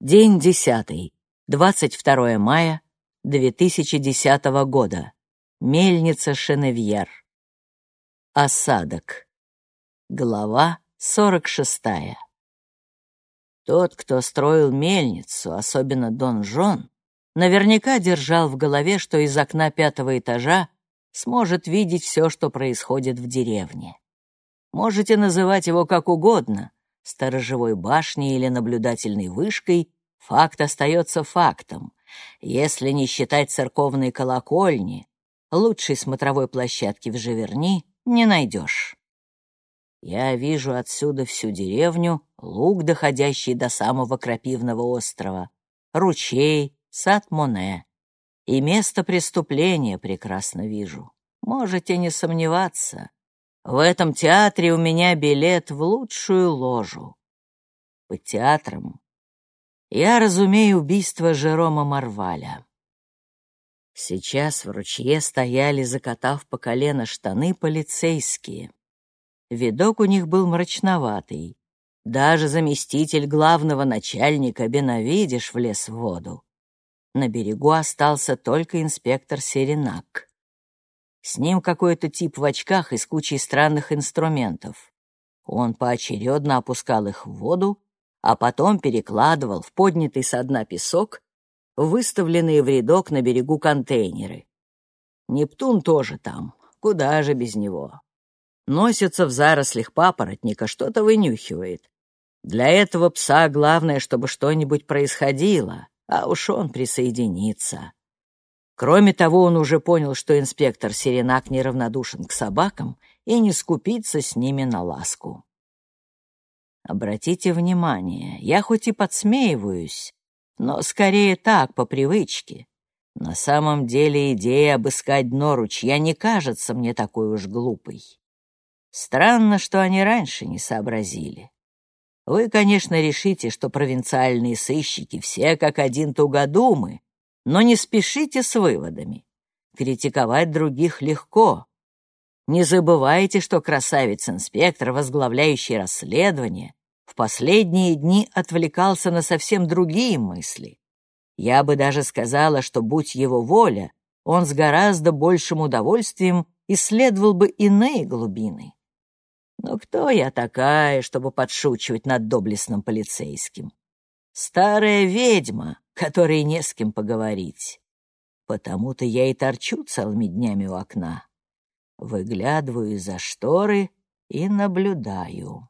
День десятый, 22 мая 2010 года. Мельница Шеневьер. Осадок. Глава 46. Тот, кто строил мельницу, особенно Дон Жон, наверняка держал в голове, что из окна пятого этажа сможет видеть все, что происходит в деревне. Можете называть его как угодно, сторожевой башней или наблюдательной вышкой, факт остается фактом. Если не считать церковной колокольни, лучшей смотровой площадки в Живерни не найдешь. Я вижу отсюда всю деревню, луг, доходящий до самого крапивного острова, ручей, сад Моне. И место преступления прекрасно вижу. Можете не сомневаться. В этом театре у меня билет в лучшую ложу. Под театром я разумею убийство Жерома Марваля. Сейчас в ручье стояли, закатав по колено штаны, полицейские. Видок у них был мрачноватый. Даже заместитель главного начальника Беновидиш влез в воду. На берегу остался только инспектор Серенак. С ним какой-то тип в очках и с кучей странных инструментов. Он поочередно опускал их в воду, а потом перекладывал в поднятый со дна песок выставленные в рядок на берегу контейнеры. Нептун тоже там, куда же без него. Носится в зарослях папоротника, что-то вынюхивает. Для этого пса главное, чтобы что-нибудь происходило, а уж он присоединится. Кроме того, он уже понял, что инспектор Серенак неравнодушен к собакам и не скупится с ними на ласку. Обратите внимание, я хоть и подсмеиваюсь, но скорее так, по привычке. На самом деле идея обыскать дно ручья не кажется мне такой уж глупой. Странно, что они раньше не сообразили. Вы, конечно, решите, что провинциальные сыщики все как один тугодумы, но не спешите с выводами. Критиковать других легко. Не забывайте, что красавец-инспектор, возглавляющий расследование, в последние дни отвлекался на совсем другие мысли. Я бы даже сказала, что, будь его воля, он с гораздо большим удовольствием исследовал бы иные глубины. Но кто я такая, чтобы подшучивать над доблестным полицейским? Старая ведьма, которой не с кем поговорить. Потому-то я и торчу целыми днями у окна. Выглядываю из-за шторы и наблюдаю.